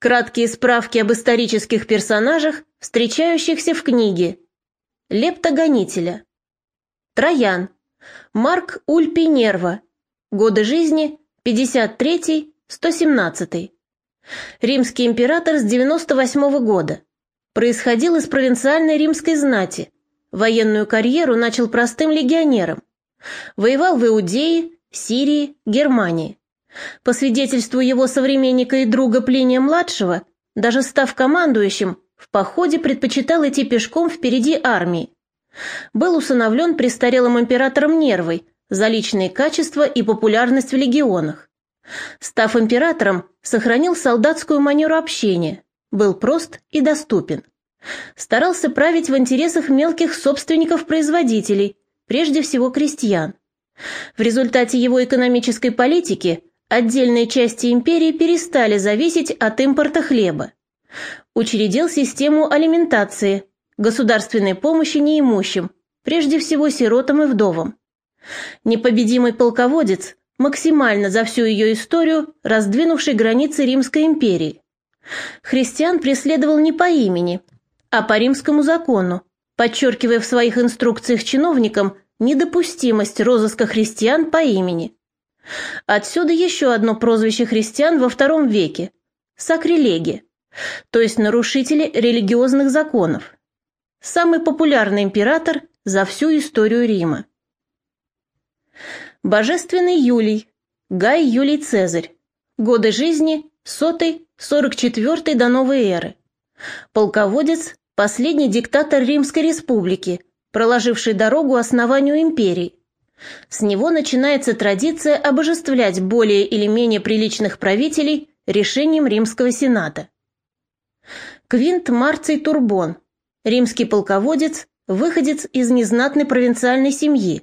Краткие справки об исторических персонажах, встречающихся в книге. Лептогонителя. Троян. Марк Ульпи Нерва. Годы жизни 53-117. Римский император с 98 -го года. Происходил из провинциальной римской знати. Военную карьеру начал простым легионером. Воевал в Иудее, Сирии, Германии. По свидетельству его современника и друга Плиния-младшего, даже став командующим, в походе предпочитал идти пешком впереди армии. Был усыновлен престарелым императором Нервой за личные качества и популярность в легионах. Став императором, сохранил солдатскую манеру общения, был прост и доступен. Старался править в интересах мелких собственников-производителей, прежде всего крестьян. В результате его экономической политики отдельные части империи перестали зависеть от импорта хлеба. Учредил систему алиментации, государственной помощи неимущим, прежде всего сиротам и вдовам. Непобедимый полководец, максимально за всю ее историю раздвинувший границы Римской империи. Христиан преследовал не по имени, а по римскому закону, подчеркивая в своих инструкциях чиновникам недопустимость розыска христиан по имени. Отсюда еще одно прозвище христиан во втором веке – сакрилеги, то есть нарушители религиозных законов. Самый популярный император за всю историю Рима. Божественный Юлий, Гай Юлий Цезарь, годы жизни сотый, сорок четвертый до новой эры. Полководец, последний диктатор Римской республики, проложивший дорогу основанию империи. С него начинается традиция обожествлять более или менее приличных правителей решением Римского сената. Квинт Марций Турбон, римский полководец, выходец из незнатной провинциальной семьи,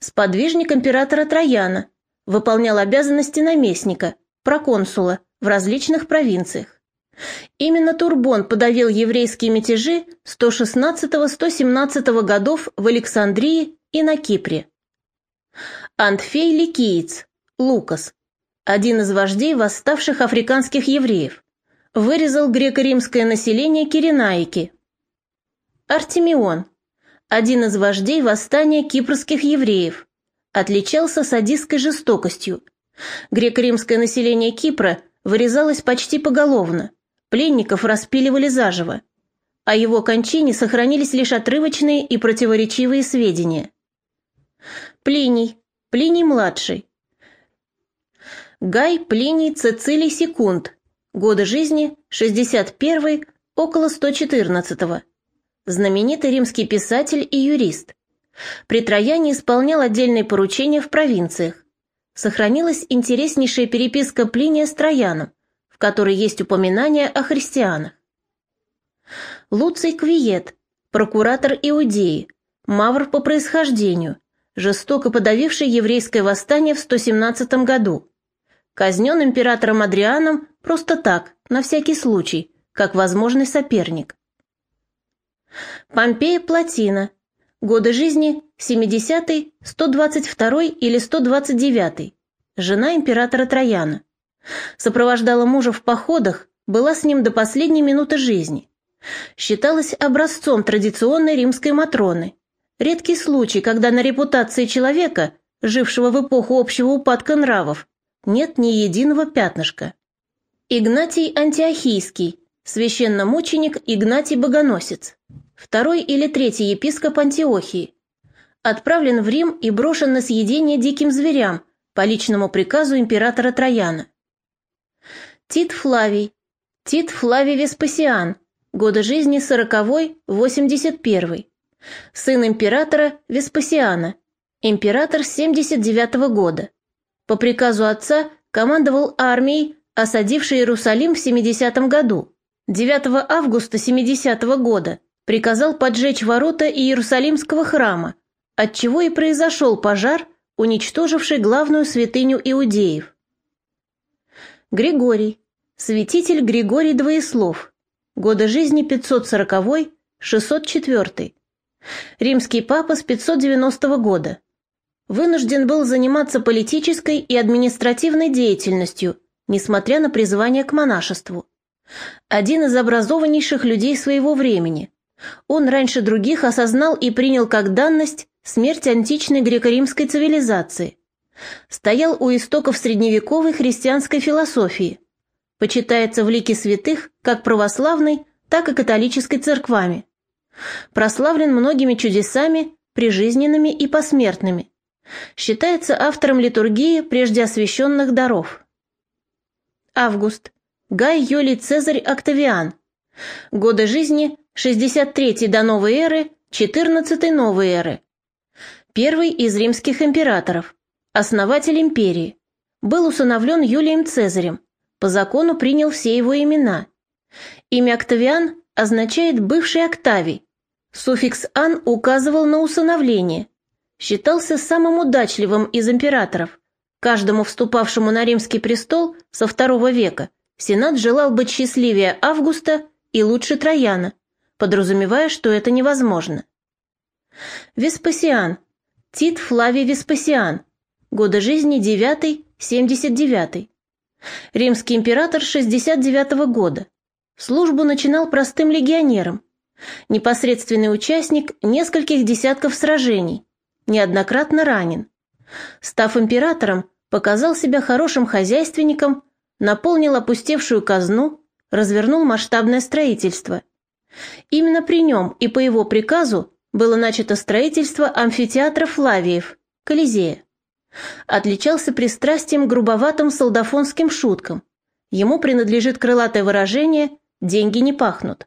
сподвижник императора Трояна, выполнял обязанности наместника, проконсула в различных провинциях. Именно Турбон подавил еврейские мятежи 116-117 годов в Александрии и на Кипре. Антфей Ликиец, Лукас, один из вождей восставших африканских евреев, вырезал греко-римское население Киренаики. Артемион, один из вождей восстания кипрских евреев, отличался садистской жестокостью. Греко-римское население Кипра вырезалось почти поголовно, Пленников распиливали заживо. О его кончине сохранились лишь отрывочные и противоречивые сведения. Плиний, Плиний-младший. Гай Плиний Цицилий Секунд. Годы жизни 61 около 114 -го. Знаменитый римский писатель и юрист. При Трояне исполнял отдельные поручения в провинциях. Сохранилась интереснейшая переписка Плиния с Трояном в которой есть упоминание о христианах. Луций Квиет, прокуратор Иудеи, мавр по происхождению, жестоко подавивший еврейское восстание в 117 году. Казнен императором Адрианом просто так, на всякий случай, как возможный соперник. Помпея Платина. Годы жизни 70 122 или 129 Жена императора Трояна. Сопровождала мужа в походах, была с ним до последней минуты жизни. Считалась образцом традиционной римской Матроны. Редкий случай, когда на репутации человека, жившего в эпоху общего упадка нравов, нет ни единого пятнышка. Игнатий Антиохийский, священномученик Игнатий Богоносец, второй или третий епископ Антиохии, отправлен в Рим и брошен на съедение диким зверям по личному приказу императора Трояна. Тит Флавий. Тит Флавий Веспасиан. Годы жизни 40-81. Сын императора Веспасиана. Император 79 -го года. По приказу отца командовал армией, осадившей Иерусалим в 70 году. 9 августа 70 -го года приказал поджечь ворота Иерусалимского храма, отчего и произошел пожар, уничтоживший главную святыню иудеев. Григорий. Святитель Григорий Двоеслов. Годы жизни 540-604. Римский папа с 590 года. Вынужден был заниматься политической и административной деятельностью, несмотря на призвание к монашеству. Один из образованнейших людей своего времени. Он раньше других осознал и принял как данность смерть античной греко-римской цивилизации. Стоял у истоков средневековой христианской философии. Почитается в лике святых как православной, так и католической церквами. Прославлен многими чудесами, прижизненными и посмертными. Считается автором литургии прежде освященных даров. Август. Гай Юлий Цезарь Октавиан. Годы жизни 63 до новой эры, 14 новой эры. Первый из римских императоров, основатель империи. Был усыновлен Юлием Цезарем, по закону принял все его имена. Имя Октавиан означает «бывший Октавий». Суффикс «ан» указывал на усыновление. Считался самым удачливым из императоров. Каждому вступавшему на римский престол со второго века Сенат желал быть счастливее Августа и лучше Трояна, подразумевая, что это невозможно. Веспасиан. Тит Флавий Веспасиан. Годы жизни 9-79. Римский император 69 -го года. Службу начинал простым легионером. Непосредственный участник нескольких десятков сражений. Неоднократно ранен. Став императором, показал себя хорошим хозяйственником наполнил опустевшую казну, развернул масштабное строительство. Именно при нем и по его приказу было начато строительство амфитеатра Флавиев, Колизея. Отличался пристрастием к грубоватым солдафонским шуткам. Ему принадлежит крылатое выражение «деньги не пахнут».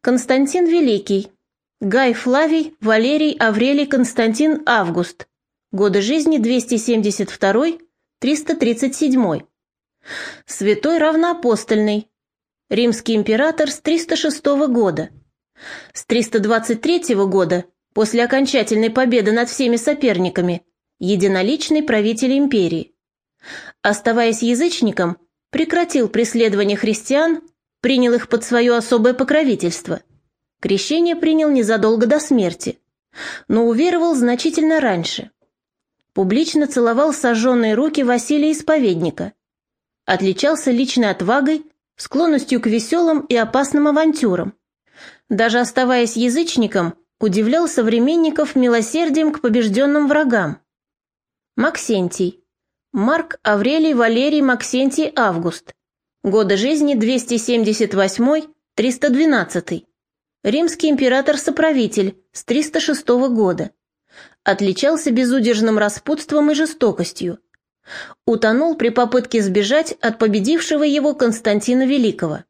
Константин Великий. Гай Флавий, Валерий Аврелий Константин Август. Годы жизни 272-337. Святой равноапостольный. Римский император с 306 года. С 323 года, после окончательной победы над всеми соперниками, единоличный правитель империи. Оставаясь язычником, прекратил преследование христиан, принял их под свое особое покровительство. Крещение принял незадолго до смерти, но уверовал значительно раньше. Публично целовал сожженные руки Василия Исповедника – отличался личной отвагой, склонностью к веселым и опасным авантюрам. Даже оставаясь язычником, удивлял современников милосердием к побежденным врагам. Максентий. Марк Аврелий Валерий Максентий Август. Годы жизни 278-312. Римский император-соправитель с 306 года. Отличался безудержным распутством и жестокостью утонул при попытке сбежать от победившего его Константина Великого.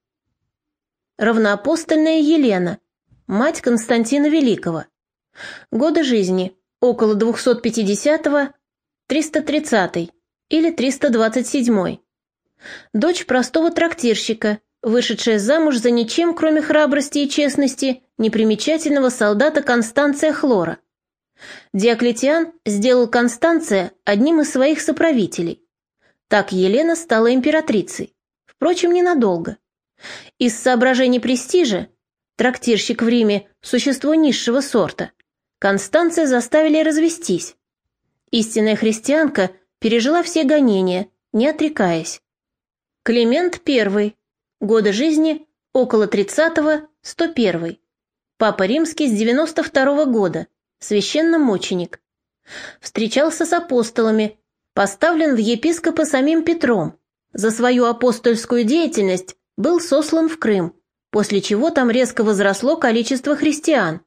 Равноапостольная Елена, мать Константина Великого. Годы жизни около 250-330 или 327. Дочь простого трактирщика, вышедшая замуж за ничем, кроме храбрости и честности, непримечательного солдата Констанция Хлора. Диоклетиан сделал Констанция одним из своих соправителей. Так Елена стала императрицей. Впрочем, ненадолго. Из соображений престижа, трактирщик в Риме – существо низшего сорта, Констанция заставили развестись. Истинная христианка пережила все гонения, не отрекаясь. Климент I. Годы жизни около 30-го, 101 Папа Римский с 92 -го года – священномученик. Встречался с апостолами, поставлен в епископы самим Петром. За свою апостольскую деятельность был сослан в Крым, после чего там резко возросло количество христиан.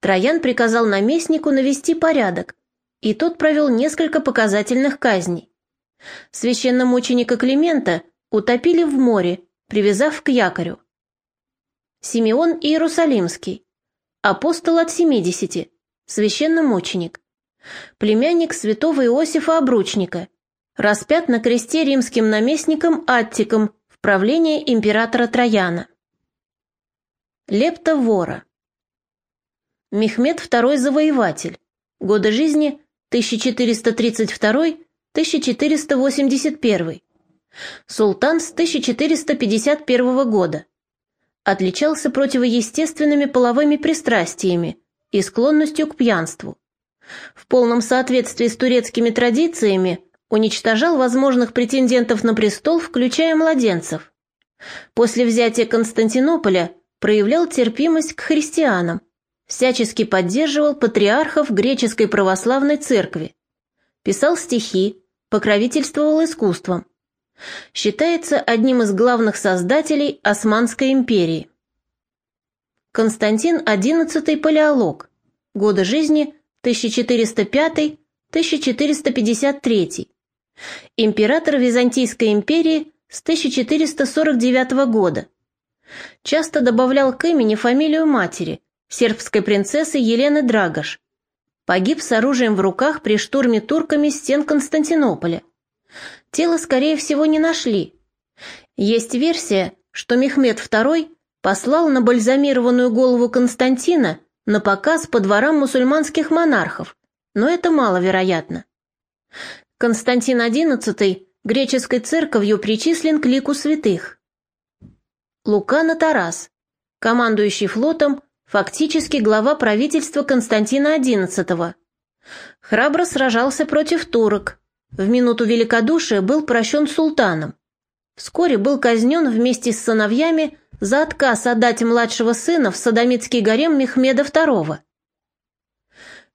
Троян приказал наместнику навести порядок, и тот провел несколько показательных казней. Священномученика Климента утопили в море, привязав к якорю. Симеон Иерусалимский, апостол от семидесяти, священномученик, племянник святого Иосифа Обручника, распят на кресте римским наместником Аттиком в правлении императора Трояна. Лепта вора. Мехмед II Завоеватель. Годы жизни 1432-1481. Султан с 1451 года. Отличался противоестественными половыми пристрастиями, и склонностью к пьянству. В полном соответствии с турецкими традициями уничтожал возможных претендентов на престол, включая младенцев. После взятия Константинополя проявлял терпимость к христианам, всячески поддерживал патриархов греческой православной церкви, писал стихи, покровительствовал искусством. Считается одним из главных создателей Османской империи. Константин XI Палеолог. Годы жизни 1405-1453. Император Византийской империи с 1449 года. Часто добавлял к имени фамилию матери, сербской принцессы Елены Драгош. Погиб с оружием в руках при штурме турками стен Константинополя. Тело, скорее всего, не нашли. Есть версия, что Мехмед II послал на бальзамированную голову Константина на показ по дворам мусульманских монархов, но это маловероятно. Константин XI греческой церковью причислен к лику святых. Лукана Тарас, командующий флотом, фактически глава правительства Константина XI. Храбро сражался против турок. В минуту великодушия был прощен султаном. Вскоре был казнен вместе с сыновьями за отказ отдать младшего сына в садомитский гарем Мехмеда II.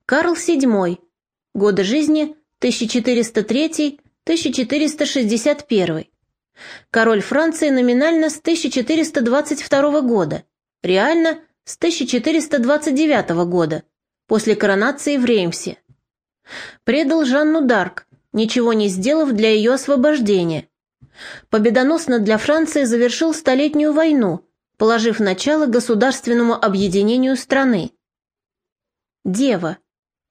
Карл VII. Годы жизни 1403-1461. Король Франции номинально с 1422 года, реально с 1429 года, после коронации в Реймсе. Предал Жанну Дарк, ничего не сделав для ее освобождения. Победоносно для Франции завершил Столетнюю войну, положив начало государственному объединению страны. Дева.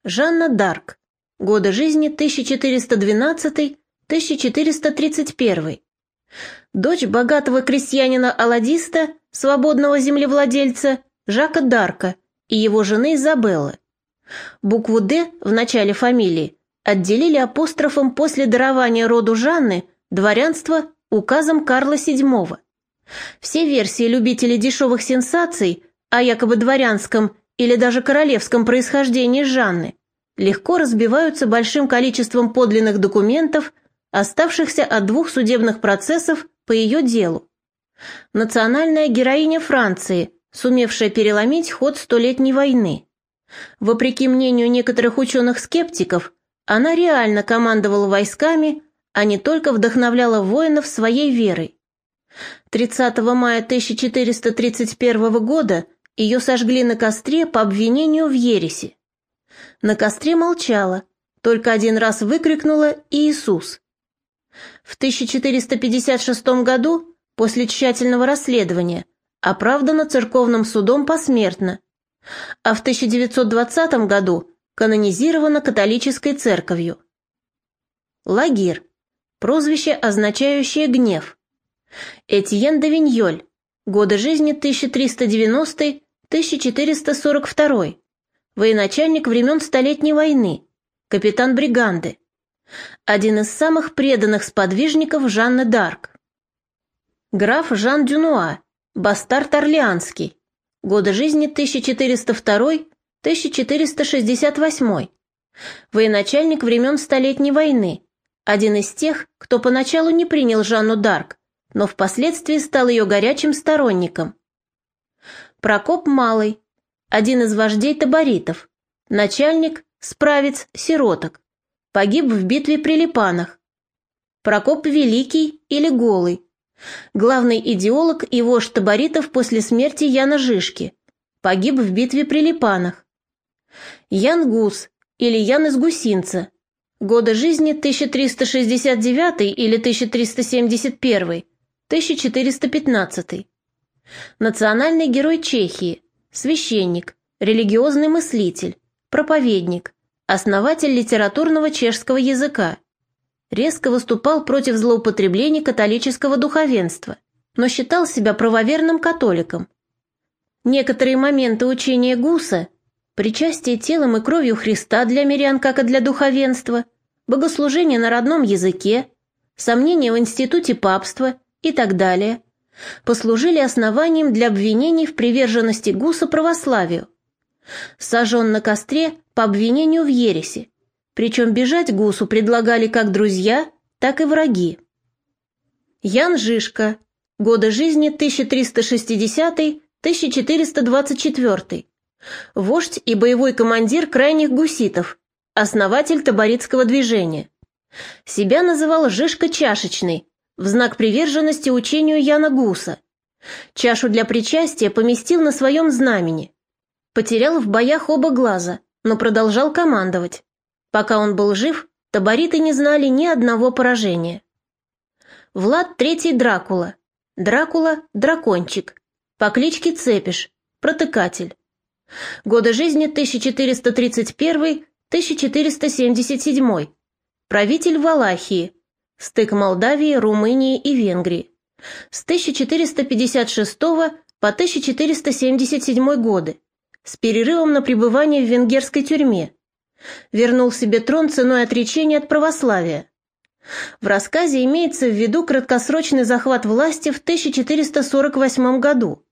Жанна Дарк. Годы жизни 1412-1431. Дочь богатого крестьянина-аладиста, свободного землевладельца Жака Дарка и его жены Изабеллы. Букву «Д» в начале фамилии отделили апострофом после дарования роду Жанны дворянства указом Карла VII. Все версии любителей дешевых сенсаций о якобы дворянском или даже королевском происхождении Жанны легко разбиваются большим количеством подлинных документов, оставшихся от двух судебных процессов по ее делу. Национальная героиня Франции, сумевшая переломить ход Столетней войны. Вопреки мнению некоторых ученых-скептиков, она реально командовала войсками, а не только вдохновляла воинов своей верой. 30 мая 1431 года ее сожгли на костре по обвинению в ереси. На костре молчала, только один раз выкрикнула «Иисус». В 1456 году, после тщательного расследования, оправдана церковным судом посмертно, а в 1920 году канонизирована католической церковью. Лагир – прозвище, означающее гнев. Этьен де Виньоль, годы жизни 1390-1442, военачальник времен Столетней войны, капитан бриганды, один из самых преданных сподвижников Жанны Д'Арк. Граф Жан Дюнуа, бастард Орлеанский, годы жизни 1402 1468. Военачальник времен Столетней войны. Один из тех, кто поначалу не принял Жанну Дарк, но впоследствии стал ее горячим сторонником. Прокоп Малый. Один из вождей таборитов. Начальник, справец, сироток. Погиб в битве при Липанах. Прокоп Великий или Голый. Главный идеолог и вождь таборитов после смерти Яна Жишки. Погиб в битве при Липанах. Ян Гус или Ян из Гусинца. Годы жизни 1369 или 1371, 1415. Национальный герой Чехии, священник, религиозный мыслитель, проповедник, основатель литературного чешского языка. Резко выступал против злоупотреблений католического духовенства, но считал себя правоверным католиком. Некоторые моменты учения Гуса причастие телом и кровью Христа для мирян, как и для духовенства, богослужение на родном языке, сомнения в институте папства и так далее, послужили основанием для обвинений в приверженности Гуса православию. Сожжен на костре по обвинению в ереси, причем бежать Гусу предлагали как друзья, так и враги. Ян Жишка, Годы жизни 1360-1424. Вождь и боевой командир крайних гуситов, основатель таборитского движения. Себя называл Жишка Чашечный, в знак приверженности учению Яна Гуса. Чашу для причастия поместил на своем знамени. Потерял в боях оба глаза, но продолжал командовать. Пока он был жив, табориты не знали ни одного поражения. Влад Третий Дракула. Дракула – дракончик. По кличке Цепиш, протыкатель. Годы жизни 1431-1477. Правитель Валахии. Стык Молдавии, Румынии и Венгрии. С 1456 по 1477 годы. С перерывом на пребывание в венгерской тюрьме. Вернул себе трон ценой отречения от православия. В рассказе имеется в виду краткосрочный захват власти в 1448 году.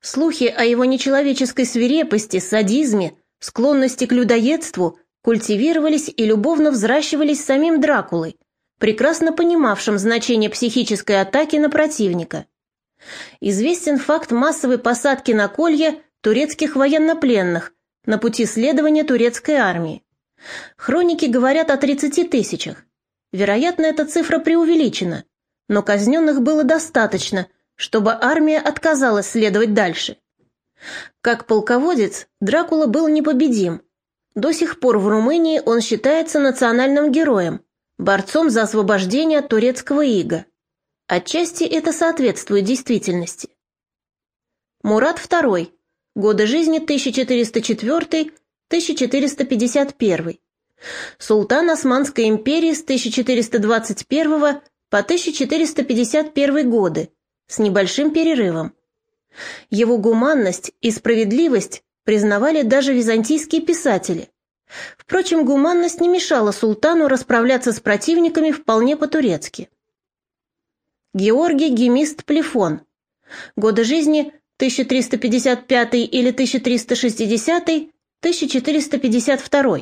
Слухи о его нечеловеческой свирепости, садизме, склонности к людоедству культивировались и любовно взращивались самим Дракулой, прекрасно понимавшим значение психической атаки на противника. Известен факт массовой посадки на колья турецких военнопленных на пути следования турецкой армии. Хроники говорят о 30 тысячах. Вероятно, эта цифра преувеличена, но казненных было достаточно, чтобы армия отказалась следовать дальше. Как полководец, Дракула был непобедим. До сих пор в Румынии он считается национальным героем, борцом за освобождение турецкого ига. Отчасти это соответствует действительности. Мурат II. Годы жизни 1404-1451. Султан Османской империи с 1421 по 1451 годы, с небольшим перерывом. Его гуманность и справедливость признавали даже византийские писатели. Впрочем, гуманность не мешала султану расправляться с противниками вполне по-турецки. Георгий Гемист Плефон. Годы жизни 1355 или 1360, 1452.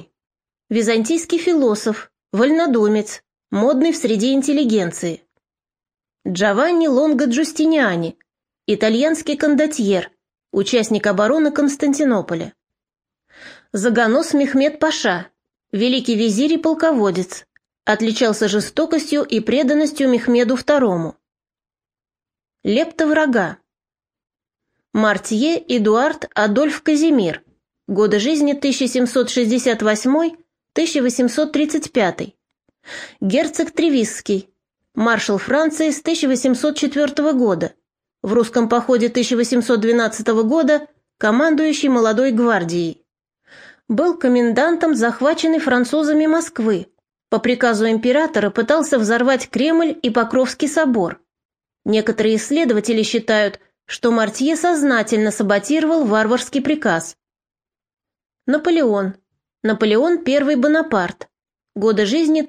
Византийский философ, вольнодумец, модный в среде интеллигенции. Джованни Лонго Джустиниани, итальянский кондотьер, участник обороны Константинополя. Заганос Мехмед Паша, великий визирь и полководец, отличался жестокостью и преданностью Мехмеду II. Лепта врага. Мартье Эдуард Адольф Казимир, годы жизни 1768-1835. Герцог Тревисский, маршал Франции с 1804 года, в русском походе 1812 года командующий молодой гвардией. Был комендантом захваченной французами Москвы. По приказу императора пытался взорвать Кремль и Покровский собор. Некоторые исследователи считают, что Мартье сознательно саботировал варварский приказ. Наполеон. Наполеон I Бонапарт. Годы жизни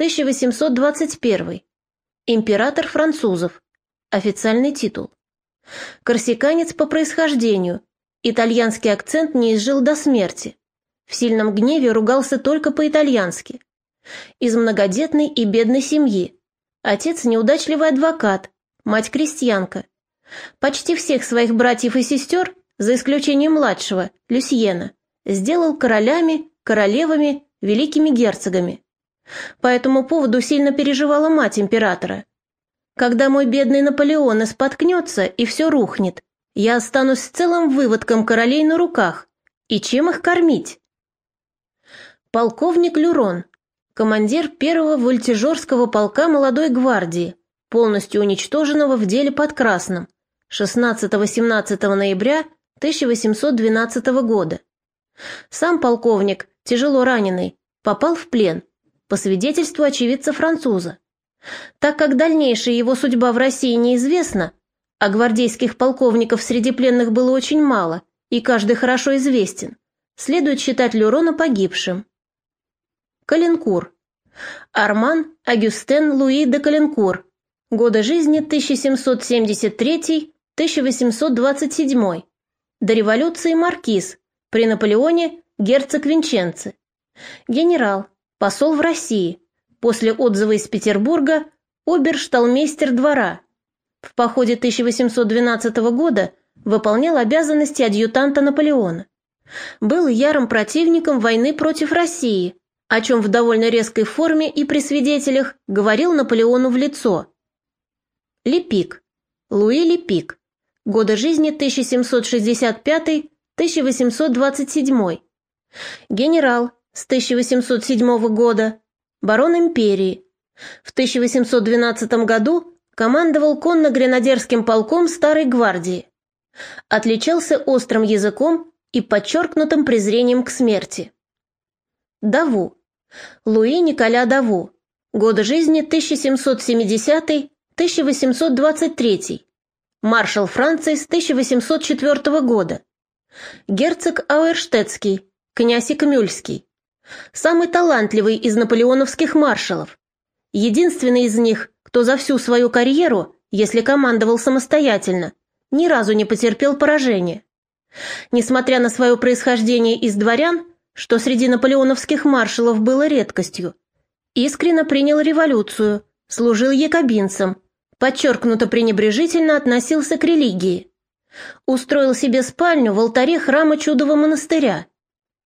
1769-1821. Император французов. Официальный титул. Корсиканец по происхождению. Итальянский акцент не изжил до смерти. В сильном гневе ругался только по-итальянски. Из многодетной и бедной семьи. Отец неудачливый адвокат, мать крестьянка. Почти всех своих братьев и сестер, за исключением младшего, Люсьена, сделал королями, королевами, великими герцогами. По этому поводу сильно переживала мать императора. Когда мой бедный Наполеон споткнется и все рухнет, я останусь с целым выводком королей на руках. И чем их кормить? Полковник Люрон, командир первого вольтежерского полка молодой гвардии, полностью уничтоженного в деле под Красным 16-17 ноября 1812 года. Сам полковник, тяжело раненый, попал в плен – по свидетельству очевидца француза. Так как дальнейшая его судьба в России неизвестна, а гвардейских полковников среди пленных было очень мало, и каждый хорошо известен, следует считать Люрона погибшим. Калинкур. Арман Агюстен Луи де Калинкур. Годы жизни 1773-1827. До революции маркиз, при Наполеоне герцог Винченце. Генерал, посол в России, после отзыва из Петербурга обершталмейстер двора. В походе 1812 года выполнял обязанности адъютанта Наполеона. Был ярым противником войны против России, о чем в довольно резкой форме и при свидетелях говорил Наполеону в лицо. Лепик. Луи Лепик. Годы жизни 1765-1827. Генерал с 1807 года. Барон империи. В 1812 году командовал конно-гренадерским полком Старой гвардии. Отличался острым языком и подчеркнутым презрением к смерти. Даву. Луи Николя Даву. Годы жизни 1770-1823. Маршал Франции с 1804 года. Герцог Ауэрштетский, князь Икмюльский. Самый талантливый из наполеоновских маршалов. Единственный из них, кто за всю свою карьеру, если командовал самостоятельно, ни разу не потерпел поражения. Несмотря на свое происхождение из дворян, что среди наполеоновских маршалов было редкостью, искренно принял революцию, служил якобинцам, подчеркнуто пренебрежительно относился к религии. Устроил себе спальню в алтаре храма Чудового монастыря.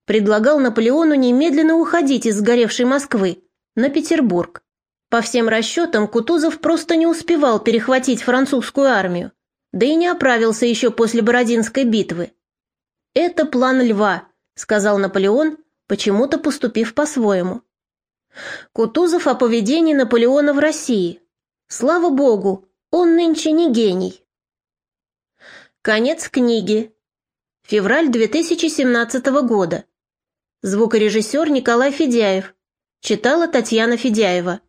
Предлагал Наполеону немедленно уходить из сгоревшей Москвы на Петербург. По всем расчетам, Кутузов просто не успевал перехватить французскую армию, да и не оправился еще после Бородинской битвы. «Это план льва», — сказал Наполеон, почему-то поступив по-своему. Кутузов о поведении Наполеона в России. Слава богу, он нынче не гений. Конец книги. Февраль 2017 года. Звукорежиссер Николай Федяев. Читала Татьяна Федяева.